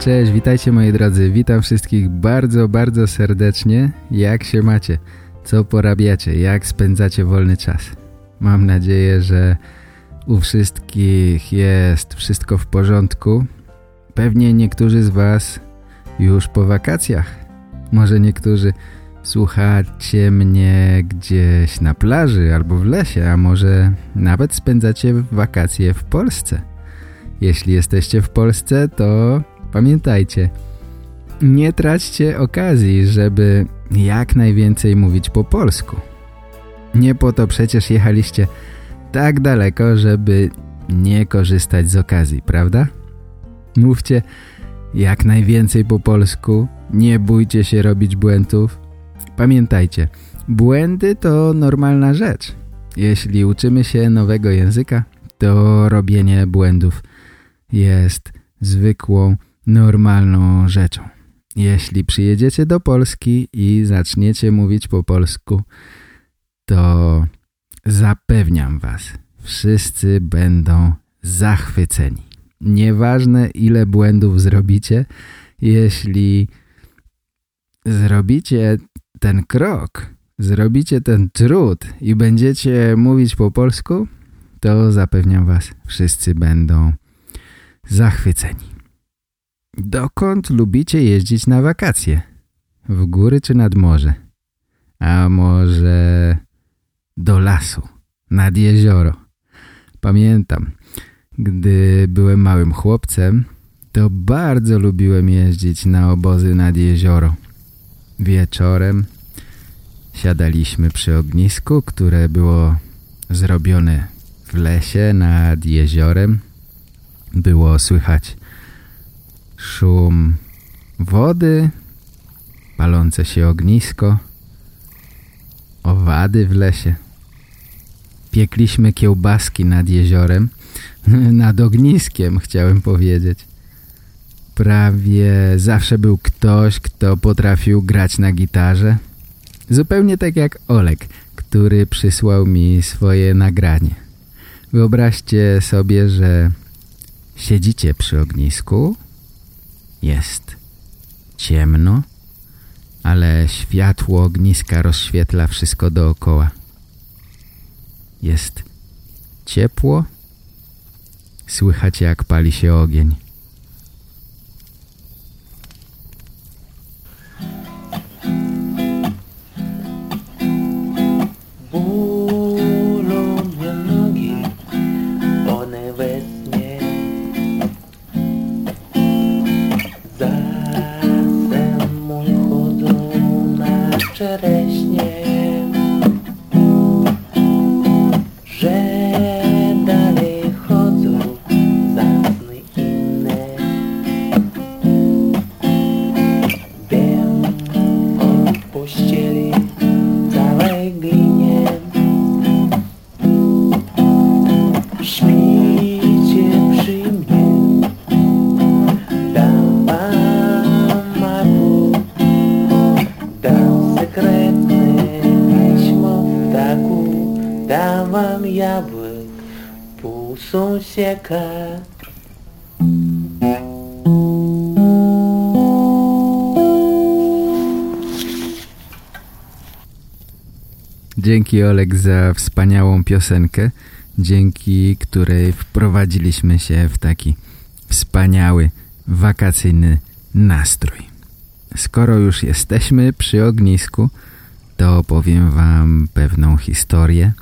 Cześć, witajcie moi drodzy. Witam wszystkich bardzo, bardzo serdecznie. Jak się macie? Co porabiacie? Jak spędzacie wolny czas? Mam nadzieję, że u wszystkich jest wszystko w porządku. Pewnie niektórzy z Was już po wakacjach. Może niektórzy słuchacie mnie gdzieś na plaży albo w lesie, a może nawet spędzacie wakacje w Polsce. Jeśli jesteście w Polsce, to pamiętajcie, nie traćcie okazji, żeby jak najwięcej mówić po polsku. Nie po to przecież jechaliście tak daleko, żeby nie korzystać z okazji, prawda? Mówcie jak najwięcej po polsku, nie bójcie się robić błędów. Pamiętajcie, błędy to normalna rzecz. Jeśli uczymy się nowego języka, to robienie błędów jest zwykłą, normalną rzeczą. Jeśli przyjedziecie do Polski i zaczniecie mówić po polsku, to zapewniam was, wszyscy będą zachwyceni. Nieważne ile błędów zrobicie, jeśli zrobicie ten krok, zrobicie ten trud i będziecie mówić po polsku, to zapewniam was, wszyscy będą zachwyceni. Dokąd lubicie jeździć na wakacje? W góry czy nad morze? A może do lasu, nad jezioro? Pamiętam, gdy byłem małym chłopcem, to bardzo lubiłem jeździć na obozy nad jezioro. Wieczorem siadaliśmy przy ognisku, które było zrobione w lesie nad jeziorem. Było słychać szum wody, palące się ognisko, owady w lesie. Piekliśmy kiełbaski nad jeziorem, nad ogniskiem chciałem powiedzieć. Prawie zawsze był ktoś, kto potrafił grać na gitarze. Zupełnie tak jak Olek, który przysłał mi swoje nagranie. Wyobraźcie sobie, że siedzicie przy ognisku, jest ciemno, ale światło ogniska rozświetla wszystko dookoła. Jest ciepło, słychać jak pali się ogień. Dzięki Olek za wspaniałą piosenkę, dzięki której wprowadziliśmy się w taki wspaniały, wakacyjny nastrój. Skoro już jesteśmy przy ognisku, to opowiem wam pewną historię.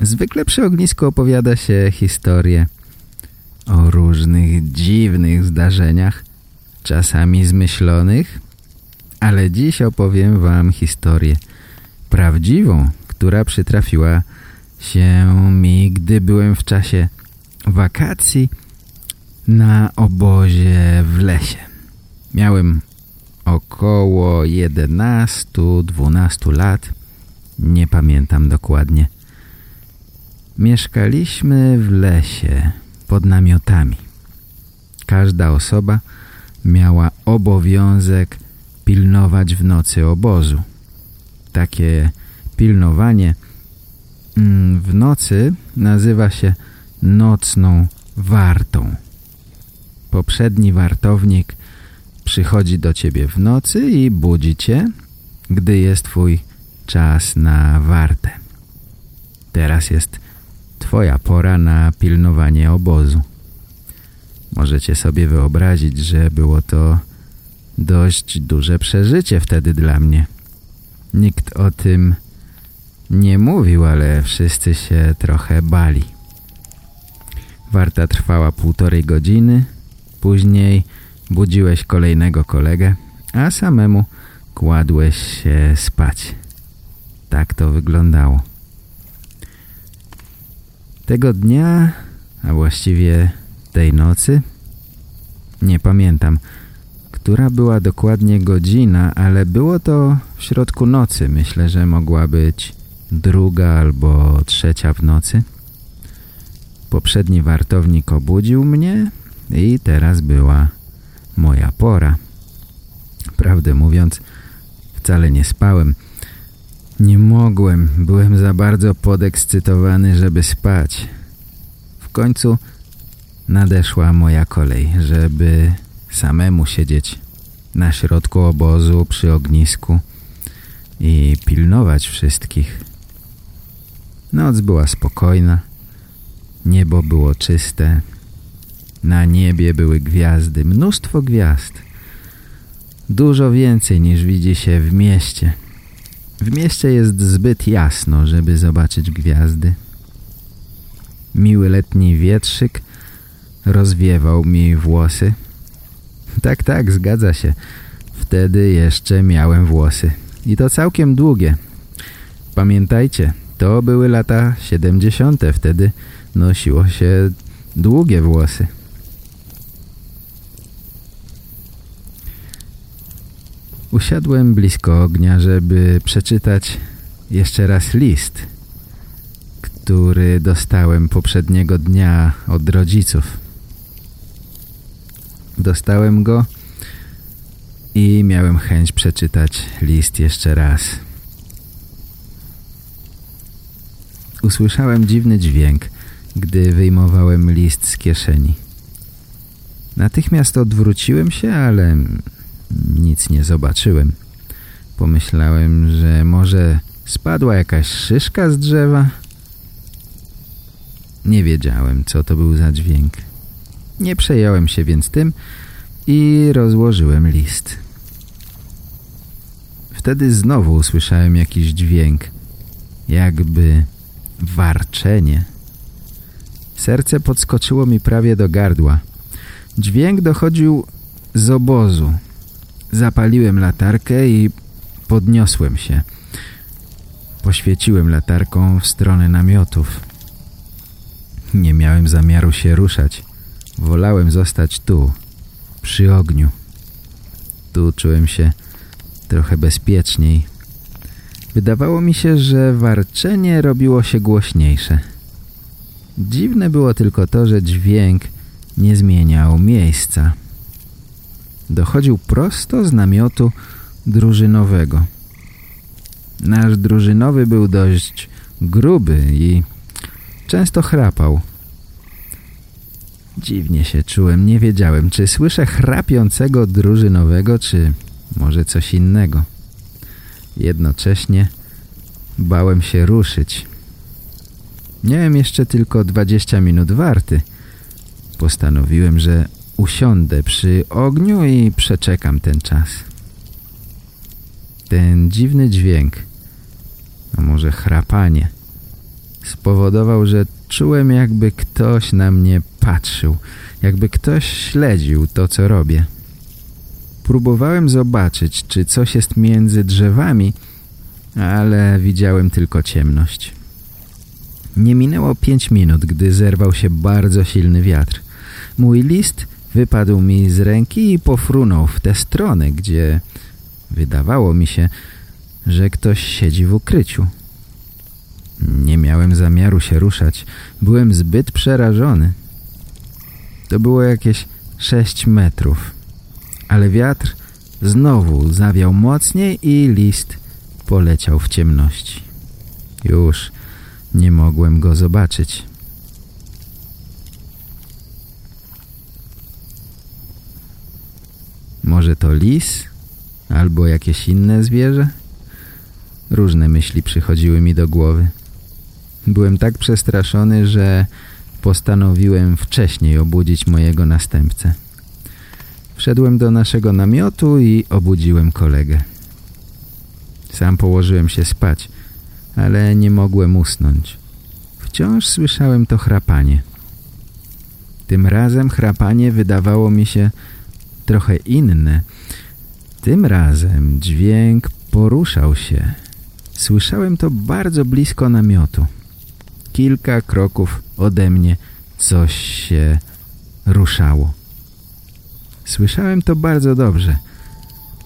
Zwykle przy ognisku opowiada się historię o różnych dziwnych zdarzeniach, czasami zmyślonych, ale dziś opowiem wam historię prawdziwą, która przytrafiła się mi, gdy byłem w czasie wakacji na obozie w lesie. Miałem około 11-12 lat. Nie pamiętam dokładnie. Mieszkaliśmy w lesie pod namiotami. Każda osoba miała obowiązek pilnować w nocy obozu. Takie pilnowanie mm, w nocy nazywa się nocną wartą. Poprzedni wartownik przychodzi do ciebie w nocy i budzi cię, gdy jest twój czas na wartę. Teraz jest twoja pora na pilnowanie obozu. Możecie sobie wyobrazić, że było to dość duże przeżycie wtedy dla mnie. Nikt o tym nie mówił, ale wszyscy się trochę bali. Warta trwała półtorej godziny, później budziłeś kolejnego kolegę, a samemu kładłeś się spać. Tak to wyglądało. Tego dnia, a właściwie tej nocy, nie pamiętam, która była dokładnie godzina, ale było to w środku nocy. Myślę, że mogła być druga albo trzecia w nocy. Poprzedni wartownik obudził mnie i teraz była moja pora. Prawdę mówiąc, wcale nie spałem. Nie mogłem, byłem za bardzo podekscytowany, żeby spać. W końcu nadeszła moja kolej, żeby samemu siedzieć na środku obozu przy ognisku i pilnować wszystkich. Noc była spokojna, niebo było czyste, na niebie były gwiazdy, mnóstwo gwiazd. Dużo więcej niż widzi się w mieście. W mieście jest zbyt jasno, żeby zobaczyć gwiazdy. Miły letni wietrzyk rozwiewał mi włosy. Tak, tak, zgadza się. Wtedy jeszcze miałem włosy. I to całkiem długie. Pamiętajcie, to były lata 70. Wtedy nosiło się długie włosy. Usiadłem blisko ognia, żeby przeczytać jeszcze raz list, który dostałem poprzedniego dnia od rodziców. Dostałem go i miałem chęć przeczytać list jeszcze raz. Usłyszałem dziwny dźwięk, gdy wyjmowałem list z kieszeni. Natychmiast odwróciłem się, ale nic nie zobaczyłem. Pomyślałem, że może spadła jakaś szyszka z drzewa. Nie wiedziałem, co to był za dźwięk. Nie przejąłem się więc tym i rozłożyłem list. Wtedy znowu usłyszałem jakiś dźwięk, jakby warczenie. Serce podskoczyło mi prawie do gardła. Dźwięk dochodził z obozu. Zapaliłem latarkę i podniosłem się. Poświeciłem latarką w stronę namiotów. Nie miałem zamiaru się ruszać. Wolałem zostać tu, przy ogniu. Tu czułem się trochę bezpieczniej. Wydawało mi się, że warczenie robiło się głośniejsze. Dziwne było tylko to, że dźwięk nie zmieniał miejsca dochodził prosto z namiotu drużynowego. Nasz drużynowy był dość gruby i często chrapał. Dziwnie się czułem, nie wiedziałem, czy słyszę chrapiącego drużynowego, czy może coś innego. Jednocześnie bałem się ruszyć. Miałem jeszcze tylko 20 minut warty. Postanowiłem, że usiądę przy ogniu i przeczekam ten czas. Ten dziwny dźwięk, a może chrapanie, spowodował, że czułem jakby ktoś na mnie patrzył, jakby ktoś śledził to, co robię. Próbowałem zobaczyć, czy coś jest między drzewami, ale widziałem tylko ciemność. Nie minęło pięć minut, gdy zerwał się bardzo silny wiatr. Mój list wypadł mi z ręki i pofrunął w tę stronę, gdzie wydawało mi się, że ktoś siedzi w ukryciu. Nie miałem zamiaru się ruszać. Byłem zbyt przerażony. To było jakieś sześć metrów. Ale wiatr znowu zawiał mocniej i list poleciał w ciemności. Już nie mogłem go zobaczyć. Może to lis? Albo jakieś inne zwierzę? Różne myśli przychodziły mi do głowy. Byłem tak przestraszony, że postanowiłem wcześniej obudzić mojego następcę. Wszedłem do naszego namiotu i obudziłem kolegę. Sam położyłem się spać, ale nie mogłem usnąć. Wciąż słyszałem to chrapanie. Tym razem chrapanie wydawało mi się trochę inne. Tym razem dźwięk poruszał się. Słyszałem to bardzo blisko namiotu. Kilka kroków ode mnie coś się ruszało. Słyszałem to bardzo dobrze.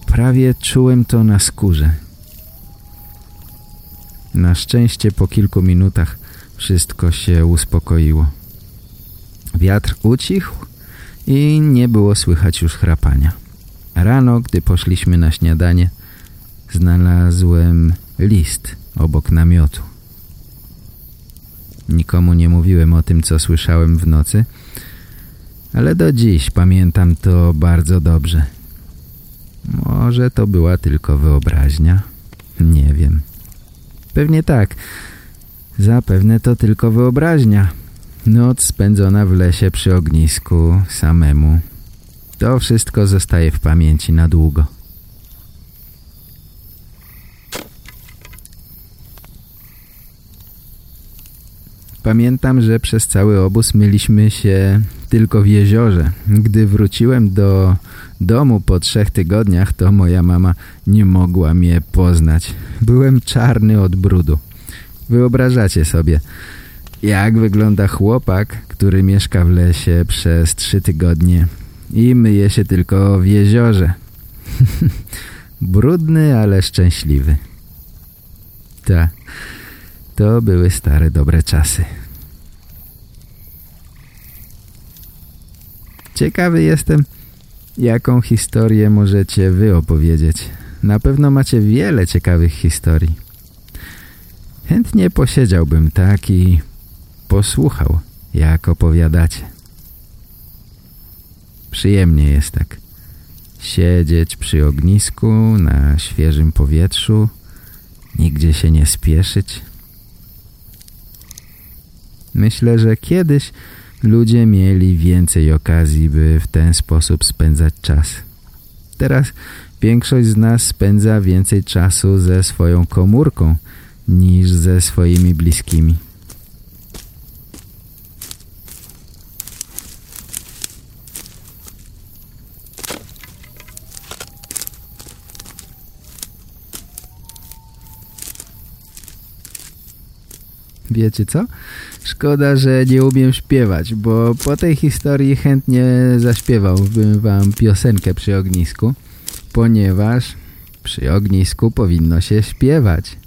Prawie czułem to na skórze. Na szczęście po kilku minutach wszystko się uspokoiło. Wiatr ucichł i nie było słychać już chrapania. Rano, gdy poszliśmy na śniadanie, znalazłem list obok namiotu. Nikomu nie mówiłem o tym, co słyszałem w nocy, ale do dziś pamiętam to bardzo dobrze. Może to była tylko wyobraźnia? Nie wiem. Pewnie tak. Zapewne to tylko wyobraźnia. Noc spędzona w lesie przy ognisku samemu. To wszystko zostaje w pamięci na długo. Pamiętam, że przez cały obóz myliśmy się tylko w jeziorze. Gdy wróciłem do domu po trzech tygodniach, to moja mama nie mogła mnie poznać. Byłem czarny od brudu. Wyobrażacie sobie, jak wygląda chłopak, który mieszka w lesie przez trzy tygodnie i myje się tylko w jeziorze. Brudny, ale szczęśliwy. Tak. To były stare, dobre czasy. Ciekawy jestem, jaką historię możecie wy opowiedzieć. Na pewno macie wiele ciekawych historii. Chętnie posiedziałbym tak i posłuchał, jak opowiadacie. Przyjemnie jest tak. Siedzieć przy ognisku, na świeżym powietrzu, nigdzie się nie spieszyć – Myślę, że kiedyś ludzie mieli więcej okazji, by w ten sposób spędzać czas. Teraz większość z nas spędza więcej czasu ze swoją komórką niż ze swoimi bliskimi. Wiecie co? Szkoda, że nie umiem śpiewać, bo po tej historii chętnie zaśpiewałbym wam piosenkę przy ognisku, ponieważ przy ognisku powinno się śpiewać.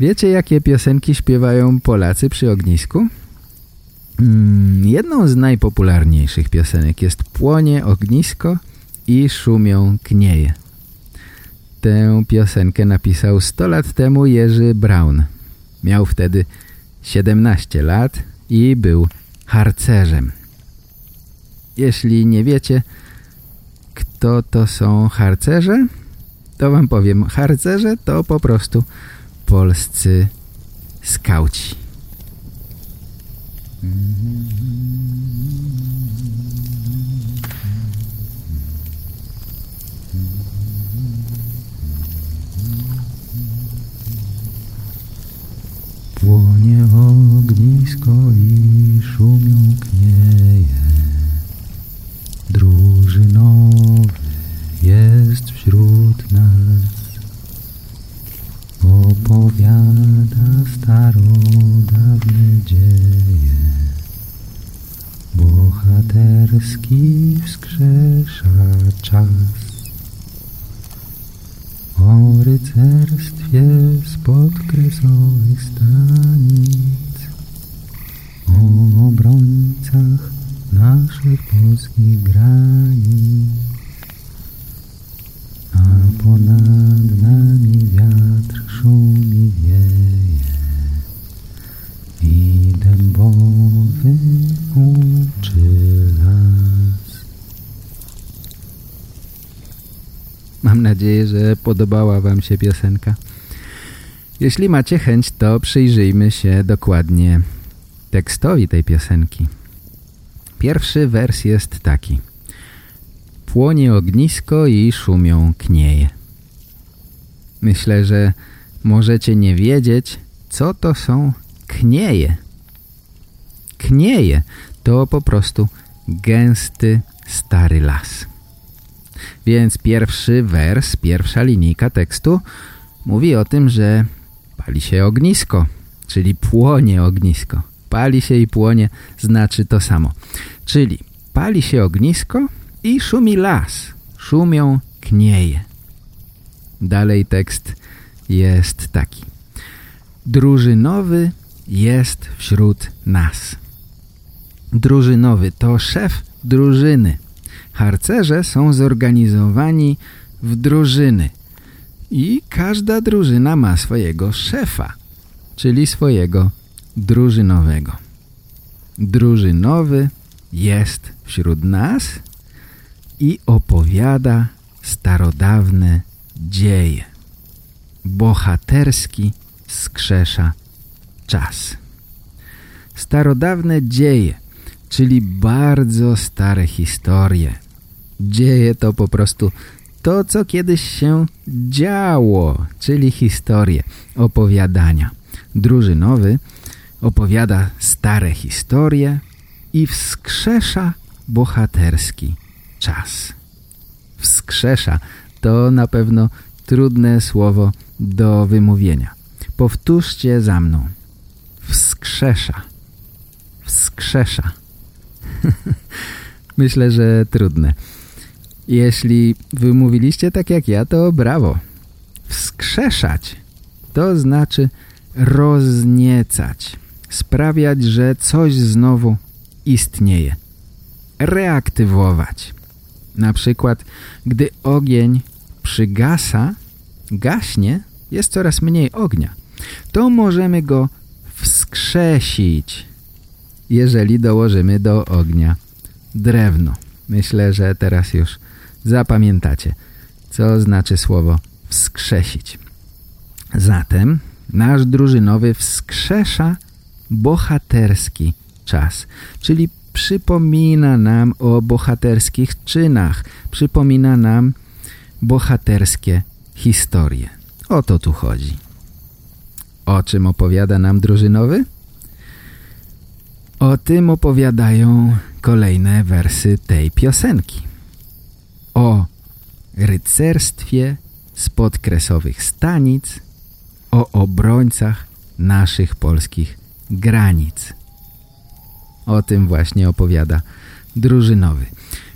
Wiecie, jakie piosenki śpiewają Polacy przy ognisku? Hmm, jedną z najpopularniejszych piosenek jest Płonie ognisko i szumią knieje. Tę piosenkę napisał 100 lat temu Jerzy Braun. Miał wtedy 17 lat i był harcerzem. Jeśli nie wiecie, kto to są harcerze, to wam powiem. Harcerze to po prostu polscy skauci. Kresowych stanic, o obrońcach naszych polskich granic, a ponad nami wiatr szumi wieje i dębowy uczy las. Mam nadzieję, że podobała Wam się piosenka. Jeśli macie chęć, to przyjrzyjmy się dokładnie tekstowi tej piosenki. Pierwszy wers jest taki. Płonie ognisko i szumią knieje. Myślę, że możecie nie wiedzieć, co to są knieje. Knieje to po prostu gęsty, stary las. Więc pierwszy wers, pierwsza linijka tekstu mówi o tym, że pali się ognisko, czyli płonie ognisko. Pali się i płonie znaczy to samo. Czyli pali się ognisko i szumi las. Szumią knieje. Dalej tekst jest taki. Drużynowy jest wśród nas. Drużynowy to szef drużyny. Harcerze są zorganizowani w drużyny i każda drużyna ma swojego szefa, czyli swojego drużynowego. Drużynowy jest wśród nas i opowiada starodawne dzieje. Bohaterski skrzesza czas. Starodawne dzieje, czyli bardzo stare historie. Dzieje to po prostu to, co kiedyś się działo, czyli historie, opowiadania. Drużynowy opowiada stare historie i wskrzesza bohaterski czas. Wskrzesza to na pewno trudne słowo do wymówienia. Powtórzcie za mną. Wskrzesza. Wskrzesza. Myślę, że trudne. Jeśli wymówiliście tak jak ja, to brawo. Wskrzeszać to znaczy rozniecać. Sprawiać, że coś znowu istnieje. Reaktywować. Na przykład, gdy ogień przygasa, gaśnie, jest coraz mniej ognia. To możemy go wskrzesić, jeżeli dołożymy do ognia drewno. Myślę, że teraz już zapamiętacie, co znaczy słowo wskrzesić. Zatem nasz drużynowy wskrzesza bohaterski czas, czyli przypomina nam o bohaterskich czynach, przypomina nam bohaterskie historie. O to tu chodzi. O czym opowiada nam drużynowy? O tym opowiadają kolejne wersy tej piosenki. O rycerstwie spod kresowych stanic, o obrońcach naszych polskich granic. O tym właśnie opowiada drużynowy.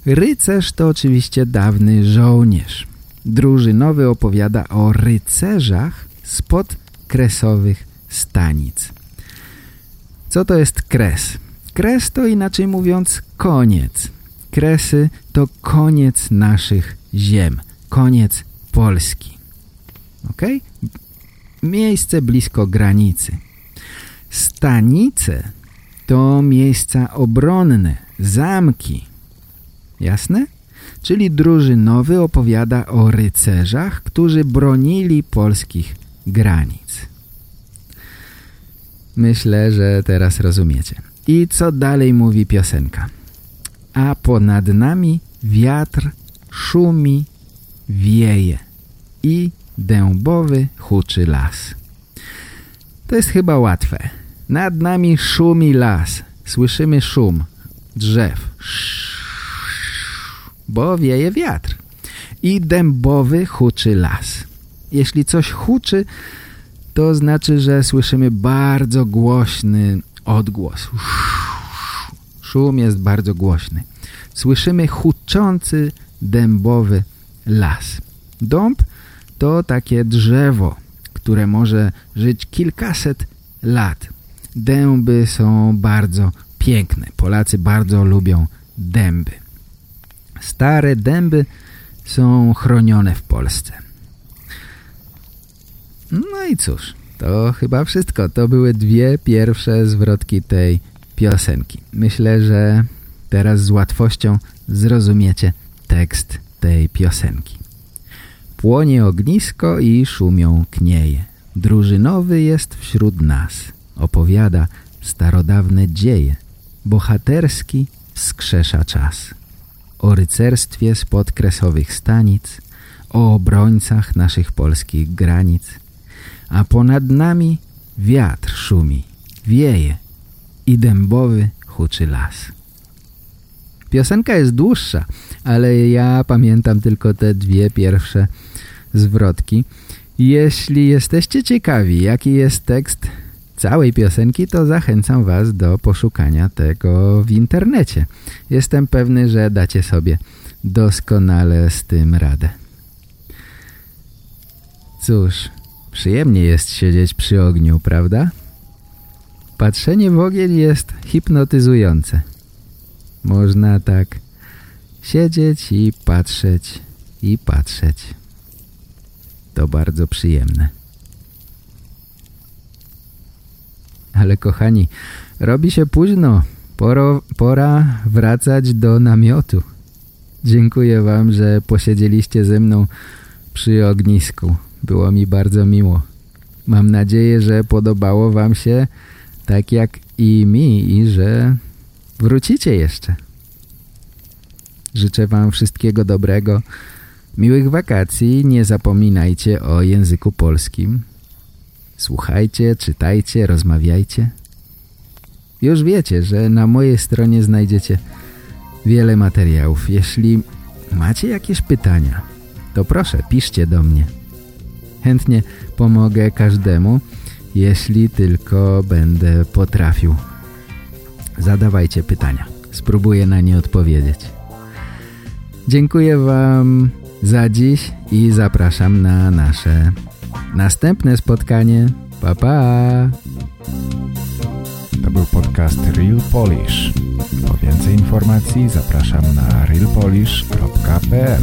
Rycerz to oczywiście dawny żołnierz. Drużynowy opowiada o rycerzach spod kresowych stanic. Co to jest kres? Kres to inaczej mówiąc koniec. Kresy to koniec naszych ziem, koniec Polski. Ok? Miejsce blisko granicy. Stanice to miejsca obronne, zamki. Jasne? Czyli drużynowy opowiada o rycerzach, którzy bronili polskich granic. Myślę, że teraz rozumiecie. I co dalej mówi piosenka? A ponad nami wiatr szumi, wieje i dębowy huczy las. To jest chyba łatwe. Nad nami szumi las. Słyszymy szum drzew. Bo wieje wiatr. I dębowy huczy las. Jeśli coś huczy, to znaczy, że słyszymy bardzo głośny odgłos. Szum jest bardzo głośny. Słyszymy huczący dębowy las. Dąb to takie drzewo, które może żyć kilkaset lat. Dęby są bardzo piękne. Polacy bardzo lubią dęby. Stare dęby są chronione w Polsce. No i cóż, to chyba wszystko. To były dwie pierwsze zwrotki tej piosenki. Myślę, że teraz z łatwością zrozumiecie tekst tej piosenki. Płonie ognisko i szumią knieje. Drużynowy jest wśród nas. Opowiada starodawne dzieje. Bohaterski wskrzesza czas. O rycerstwie spod kresowych stanic, o obrońcach naszych polskich granic. A ponad nami wiatr szumi, wieje i dębowy huczy las. Piosenka jest dłuższa, ale ja pamiętam tylko te dwie pierwsze zwrotki. Jeśli jesteście ciekawi, jaki jest tekst całej piosenki, to zachęcam Was do poszukania tego w internecie. Jestem pewny, że dacie sobie doskonale z tym radę. Cóż, przyjemnie jest siedzieć przy ogniu, prawda? Patrzenie w ogień jest hipnotyzujące. Można tak siedzieć i patrzeć i patrzeć. To bardzo przyjemne. Ale kochani, robi się późno. Poro, pora wracać do namiotu. Dziękuję wam, że posiedzieliście ze mną przy ognisku. Było mi bardzo miło. Mam nadzieję, że podobało wam się tak jak i mi i że wrócicie jeszcze. Życzę wam wszystkiego dobrego, miłych wakacji. Nie zapominajcie o języku polskim. Słuchajcie, czytajcie, rozmawiajcie. Już wiecie, że na mojej stronie znajdziecie wiele materiałów. Jeśli macie jakieś pytania, to proszę, piszcie do mnie. Chętnie pomogę każdemu, jeśli tylko będę potrafił. Zadawajcie pytania. Spróbuję na nie odpowiedzieć. Dziękuję Wam za dziś i zapraszam na nasze następne spotkanie. Pa, pa! To był podcast Real Polish. Po więcej informacji zapraszam na realpolish.pl